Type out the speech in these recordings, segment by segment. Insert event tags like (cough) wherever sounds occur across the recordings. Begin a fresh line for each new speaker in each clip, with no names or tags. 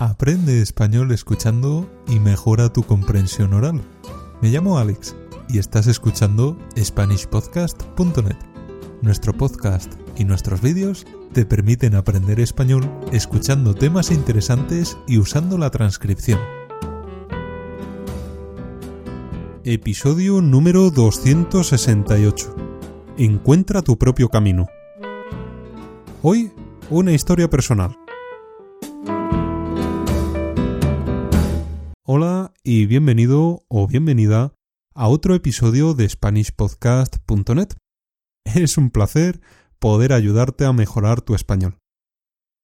Aprende español escuchando y mejora tu comprensión oral. Me llamo Alex y estás escuchando SpanishPodcast.net. Nuestro podcast y nuestros vídeos te permiten aprender español escuchando temas interesantes y usando la transcripción. Episodio número 268. Encuentra tu propio camino. Hoy, una historia personal. Hola y bienvenido o bienvenida a otro episodio de SpanishPodcast.net. (laughs) Es un placer poder ayudarte a mejorar tu español.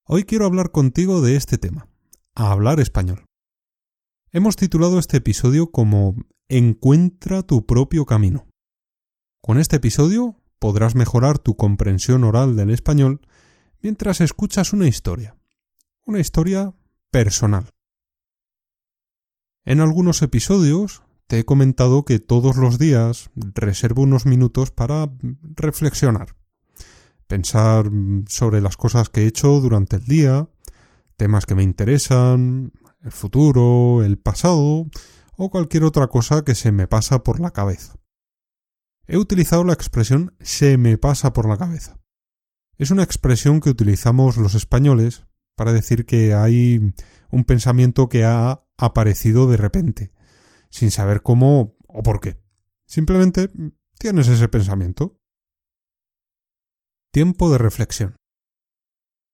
Hoy quiero hablar contigo de este tema, a hablar español. Hemos titulado este episodio como Encuentra tu propio camino. Con este episodio podrás mejorar tu comprensión oral del español mientras escuchas una historia, una historia personal. En algunos episodios te he comentado que todos los días reservo unos minutos para reflexionar, pensar sobre las cosas que he hecho durante el día, temas que me interesan, el futuro, el pasado o cualquier otra cosa que se me pasa por la cabeza. He utilizado la expresión se me pasa por la cabeza. Es una expresión que utilizamos los españoles para decir que hay un pensamiento que ha aparecido de repente, sin saber cómo o por qué. Simplemente tienes ese pensamiento. Tiempo de reflexión.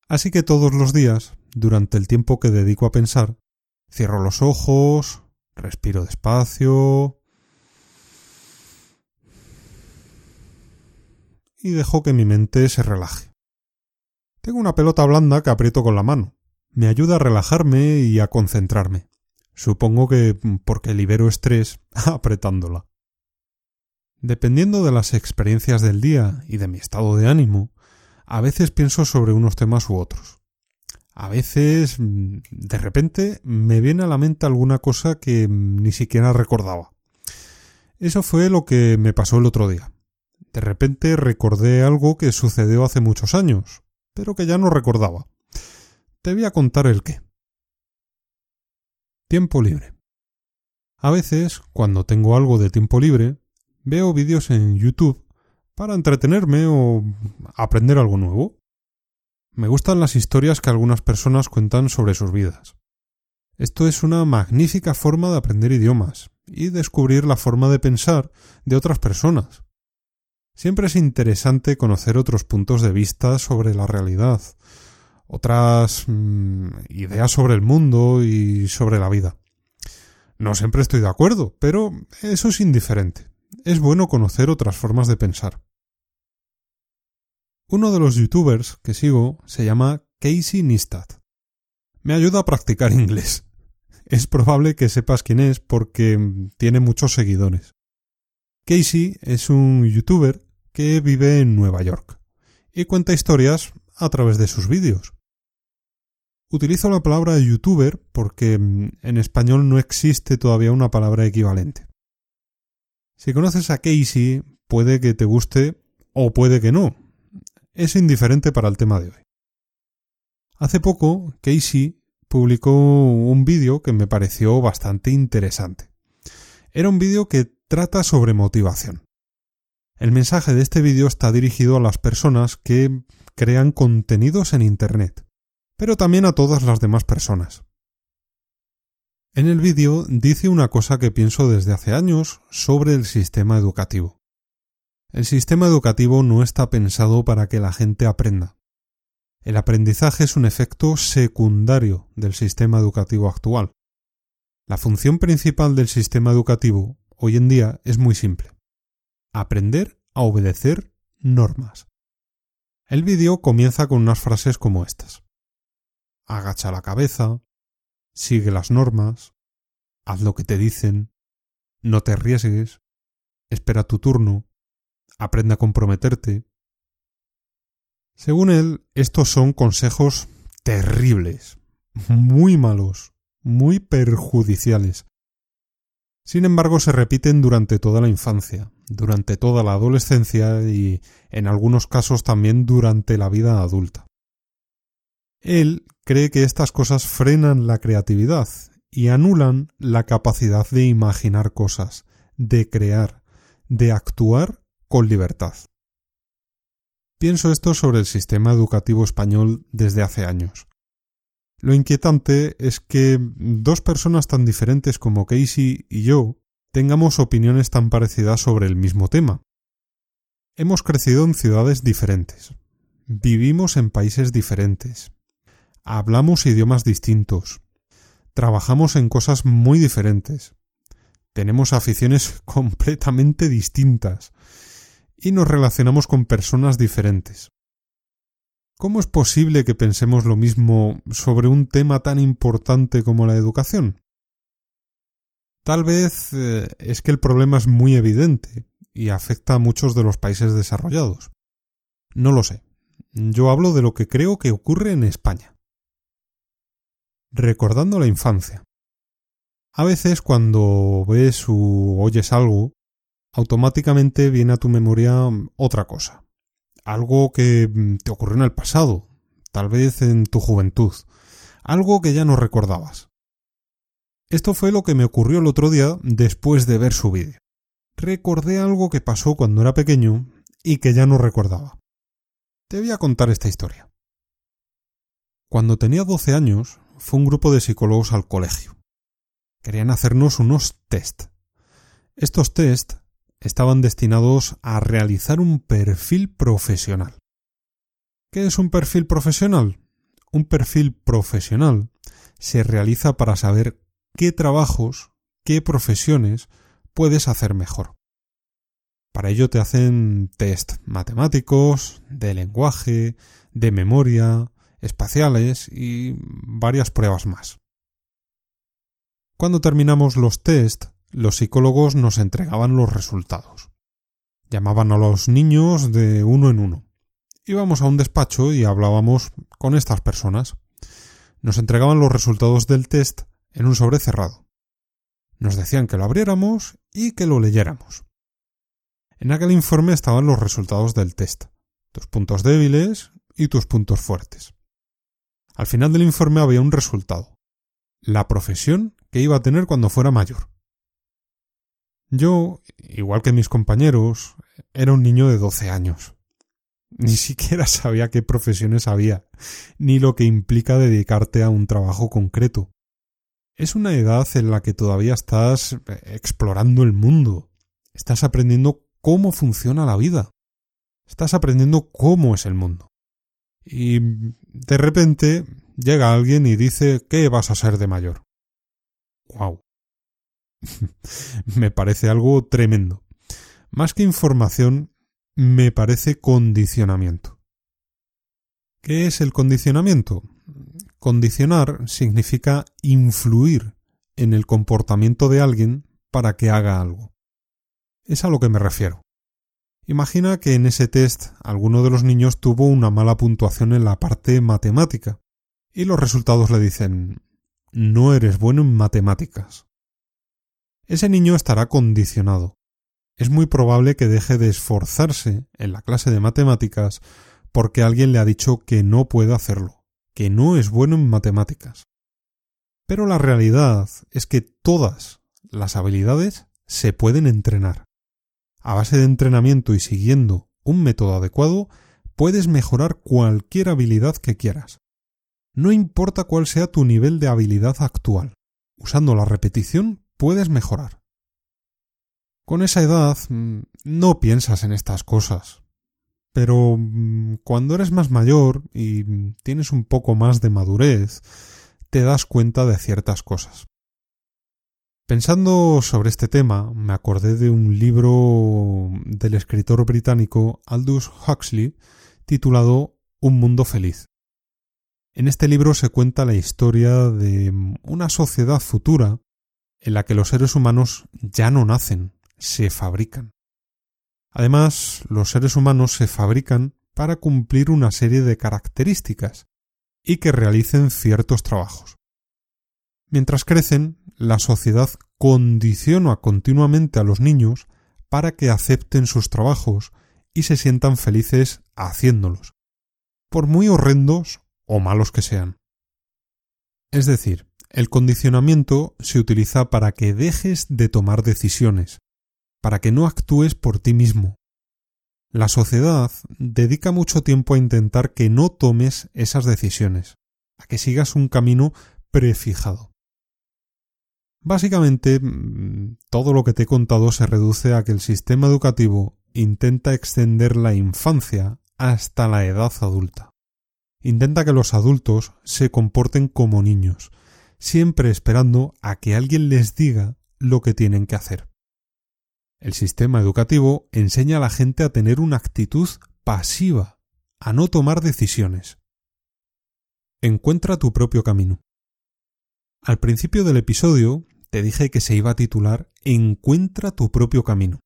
Así que todos los días, durante el tiempo que dedico a pensar, cierro los ojos, respiro despacio y dejo que mi mente se relaje. Tengo una pelota blanda que aprieto con la mano. Me ayuda a relajarme y a concentrarme. Supongo que porque libero estrés (laughs) apretándola. Dependiendo de las experiencias del día y de mi estado de ánimo, a veces pienso sobre unos temas u otros. A veces, de repente, me viene a la mente alguna cosa que ni siquiera recordaba. Eso fue lo que me pasó el otro día. De repente recordé algo que sucedió hace muchos años, pero que ya no recordaba. Te voy a contar el qué. Tiempo libre. A veces, cuando tengo algo de tiempo libre, veo vídeos en YouTube para entretenerme o aprender algo nuevo. Me gustan las historias que algunas personas cuentan sobre sus vidas. Esto es una magnífica forma de aprender idiomas y descubrir la forma de pensar de otras personas. Siempre es interesante conocer otros puntos de vista sobre la realidad, otras mm, ideas sobre el mundo y sobre la vida. No siempre estoy de acuerdo, pero eso es indiferente. Es bueno conocer otras formas de pensar. Uno de los youtubers que sigo se llama Casey Nistat. Me ayuda a practicar (laughs) inglés. Es probable que sepas quién es porque tiene muchos seguidores. Casey es un youtuber que vive en Nueva York y cuenta historias a través de sus vídeos. Utilizo la palabra youtuber porque mm, en español no existe todavía una palabra equivalente. Si conoces a Casey, puede que te guste o puede que no. Es indiferente para el tema de hoy. Hace poco, Casey publicó un vídeo que me pareció bastante interesante. Era un vídeo que trata sobre motivación. El mensaje de este vídeo está dirigido a las personas que crean contenidos en Internet pero también a todas las demás personas. En el vídeo dice una cosa que pienso desde hace años sobre el sistema educativo. El sistema educativo no está pensado para que la gente aprenda. El aprendizaje es un efecto secundario del sistema educativo actual. La función principal del sistema educativo hoy en día es muy simple. Aprender a obedecer normas. El vídeo comienza con unas frases como estas agacha la cabeza, sigue las normas, haz lo que te dicen, no te arriesgues, espera tu turno, aprende a comprometerte. Según él, estos son consejos terribles, muy malos, muy perjudiciales. Sin embargo, se repiten durante toda la infancia, durante toda la adolescencia y, en algunos casos, también durante la vida adulta. Él cree que estas cosas frenan la creatividad y anulan la capacidad de imaginar cosas, de crear, de actuar con libertad. Pienso esto sobre el sistema educativo español desde hace años. Lo inquietante es que dos personas tan diferentes como Casey y yo tengamos opiniones tan parecidas sobre el mismo tema. Hemos crecido en ciudades diferentes, vivimos en países diferentes, hablamos idiomas distintos, trabajamos en cosas muy diferentes, tenemos aficiones (laughs) completamente distintas y nos relacionamos con personas diferentes. ¿Cómo es posible que pensemos lo mismo sobre un tema tan importante como la educación? Tal vez eh, es que el problema es muy evidente y afecta a muchos de los países desarrollados. No lo sé. Yo hablo de lo que creo que ocurre en España. Recordando la infancia. A veces cuando ves o oyes algo, automáticamente viene a tu memoria otra cosa. Algo que mm, te ocurrió en el pasado, tal vez en tu juventud, algo que ya no recordabas. Esto fue lo que me ocurrió el otro día después de ver su vídeo. Recordé algo que pasó cuando era pequeño y que ya no recordaba. Te voy a contar esta historia. Cuando tenía 12 años, fue un grupo de psicólogos al colegio. Querían hacernos unos test. Estos test estaban destinados a realizar un perfil profesional. ¿Qué es un perfil profesional? Un perfil profesional se realiza para saber qué trabajos, qué profesiones puedes hacer mejor. Para ello te hacen test matemáticos, de lenguaje, de memoria, espaciales y varias pruebas más. Cuando terminamos los test, los psicólogos nos entregaban los resultados. Llamaban a los niños de uno en uno. Íbamos a un despacho y hablábamos con estas personas. Nos entregaban los resultados del test en un sobre cerrado. Nos decían que lo abriéramos y que lo leyéramos. En aquel informe estaban los resultados del test, tus puntos débiles y tus puntos fuertes. Al final del informe había un resultado, la profesión que iba a tener cuando fuera mayor. Yo, igual que mis compañeros, era un niño de doce años. Ni siquiera sabía qué profesiones había, ni lo que implica dedicarte a un trabajo concreto. Es una edad en la que todavía estás explorando el mundo, estás aprendiendo cómo funciona la vida, estás aprendiendo cómo es el mundo. Y de repente llega alguien y dice ¿qué vas a ser de mayor? ¡Guau! (laughs) me parece algo tremendo. Más que información, me parece condicionamiento. ¿Qué es el condicionamiento? Condicionar significa influir en el comportamiento de alguien para que haga algo. Es a lo que me refiero. Imagina que en ese test alguno de los niños tuvo una mala puntuación en la parte matemática y los resultados le dicen no eres bueno en matemáticas ese niño estará condicionado. Es muy probable que deje de esforzarse en la clase de matemáticas porque alguien le ha dicho que no puede hacerlo, que no es bueno en matemáticas. Pero la realidad es que todas las habilidades se pueden entrenar. A base de entrenamiento y siguiendo un método adecuado, puedes mejorar cualquier habilidad que quieras. No importa cuál sea tu nivel de habilidad actual. Usando la repetición puedes mejorar. Con esa edad mm, no piensas en estas cosas. Pero mm, cuando eres más mayor y tienes un poco más de madurez, te das cuenta de ciertas cosas. Pensando sobre este tema, me acordé de un libro del escritor británico Aldous Huxley titulado Un mundo feliz. En este libro se cuenta la historia de una sociedad futura en la que los seres humanos ya no nacen, se fabrican. Además, los seres humanos se fabrican para cumplir una serie de características y que realicen ciertos trabajos. Mientras crecen, la sociedad condiciona continuamente a los niños para que acepten sus trabajos y se sientan felices haciéndolos, por muy horrendos o malos que sean. Es decir, el condicionamiento se utiliza para que dejes de tomar decisiones, para que no actúes por ti mismo. La sociedad dedica mucho tiempo a intentar que no tomes esas decisiones, a que sigas un camino prefijado. Básicamente, mm, todo lo que te he contado se reduce a que el sistema educativo intenta extender la infancia hasta la edad adulta. Intenta que los adultos se comporten como niños, siempre esperando a que alguien les diga lo que tienen que hacer. El sistema educativo enseña a la gente a tener una actitud pasiva, a no tomar decisiones. Encuentra tu propio camino. Al principio del episodio te dije que se iba a titular Encuentra tu propio camino.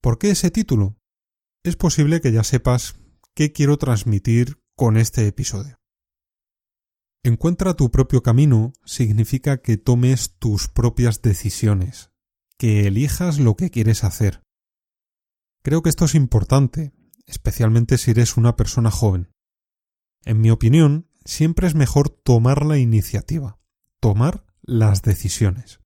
¿Por qué ese título? Es posible que ya sepas qué quiero transmitir con este episodio. Encuentra tu propio camino significa que tomes tus propias decisiones, que elijas lo que quieres hacer. Creo que esto es importante, especialmente si eres una persona joven. En mi opinión, siempre es mejor tomar la iniciativa, tomar las decisiones.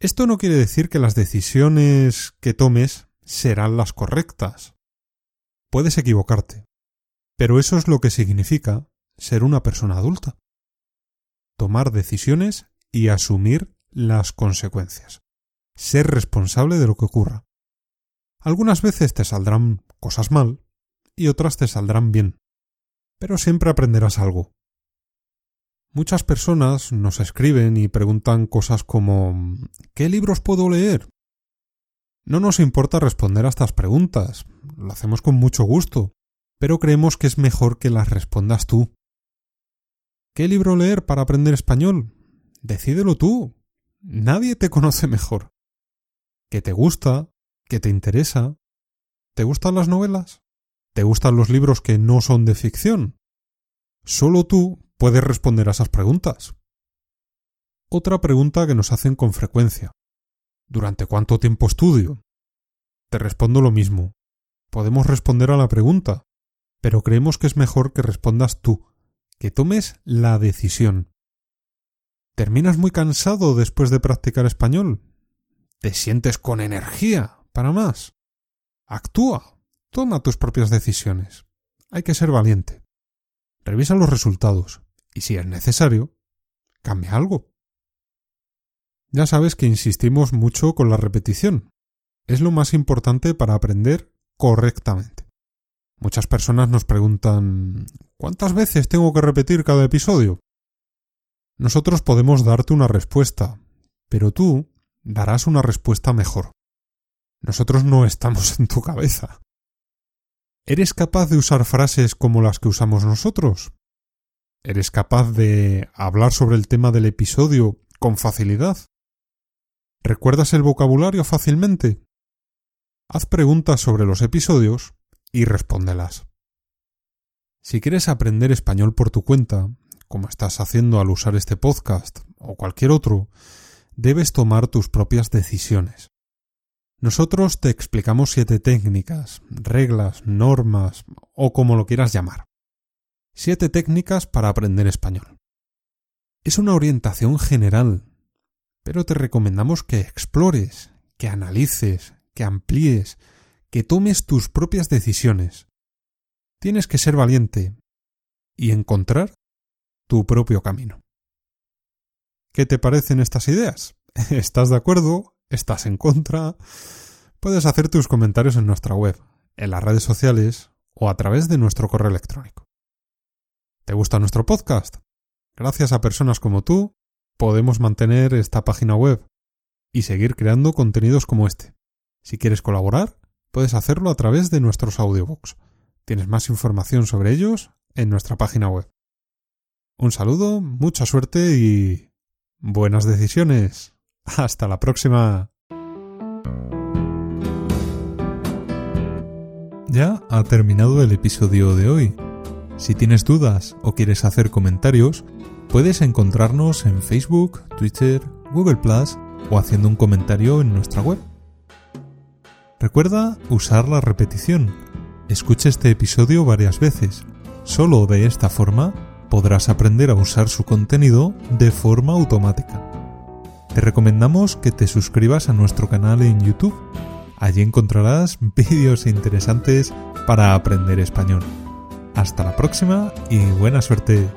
Esto no quiere decir que las decisiones que tomes serán las correctas. Puedes equivocarte, pero eso es lo que significa ser una persona adulta. Tomar decisiones y asumir las consecuencias. Ser responsable de lo que ocurra. Algunas veces te saldrán cosas mal y otras te saldrán bien, pero siempre aprenderás algo. Muchas personas nos escriben y preguntan cosas como ¿qué libros puedo leer? No nos importa responder a estas preguntas, lo hacemos con mucho gusto, pero creemos que es mejor que las respondas tú. ¿Qué libro leer para aprender español? Decídelo tú. Nadie te conoce mejor. ¿Qué te gusta? ¿Qué te interesa? ¿Te gustan las novelas? ¿Te gustan los libros que no son de ficción? Solo tú puedes responder a esas preguntas. Otra pregunta que nos hacen con frecuencia. ¿Durante cuánto tiempo estudio? Te respondo lo mismo. Podemos responder a la pregunta, pero creemos que es mejor que respondas tú, que tomes la decisión. ¿Terminas muy cansado después de practicar español? ¿Te sientes con energía para más? Actúa, toma tus propias decisiones. Hay que ser valiente. Revisa los resultados y si es necesario, cambia algo. Ya sabes que insistimos mucho con la repetición. Es lo más importante para aprender correctamente. Muchas personas nos preguntan ¿cuántas veces tengo que repetir cada episodio? Nosotros podemos darte una respuesta, pero tú darás una respuesta mejor. Nosotros no estamos (laughs) en tu cabeza. ¿Eres capaz de usar frases como las que usamos nosotros? ¿Eres capaz de hablar sobre el tema del episodio con facilidad? ¿Recuerdas el vocabulario fácilmente? Haz preguntas sobre los episodios y respóndelas. Si quieres aprender español por tu cuenta, como estás haciendo al usar este podcast o cualquier otro, debes tomar tus propias decisiones. Nosotros te explicamos siete técnicas, reglas, normas o como lo quieras llamar. Siete técnicas para aprender español. Es una orientación general, pero te recomendamos que explores, que analices, que amplíes, que tomes tus propias decisiones. Tienes que ser valiente y encontrar tu propio camino. ¿Qué te parecen estas ideas? (laughs) ¿Estás de acuerdo? ¿Estás en contra? Puedes hacer tus comentarios en nuestra web, en las redes sociales o a través de nuestro correo electrónico. ¿Te gusta nuestro podcast? Gracias a personas como tú, podemos mantener esta página web y seguir creando contenidos como este. Si quieres colaborar, puedes hacerlo a través de nuestros audiobooks. Tienes más información sobre ellos en nuestra página web. Un saludo, mucha suerte y buenas decisiones. Hasta la próxima. Ya ha terminado el episodio de hoy. Si tienes dudas o quieres hacer comentarios, puedes encontrarnos en Facebook, Twitter, Google Plus o haciendo un comentario en nuestra web. Recuerda usar la repetición. Escucha este episodio varias veces. Solo de esta forma podrás aprender a usar su contenido de forma automática. Te recomendamos que te suscribas a nuestro canal en YouTube. Allí encontrarás (laughs) vídeos interesantes para aprender español. Hasta la próxima y buena suerte.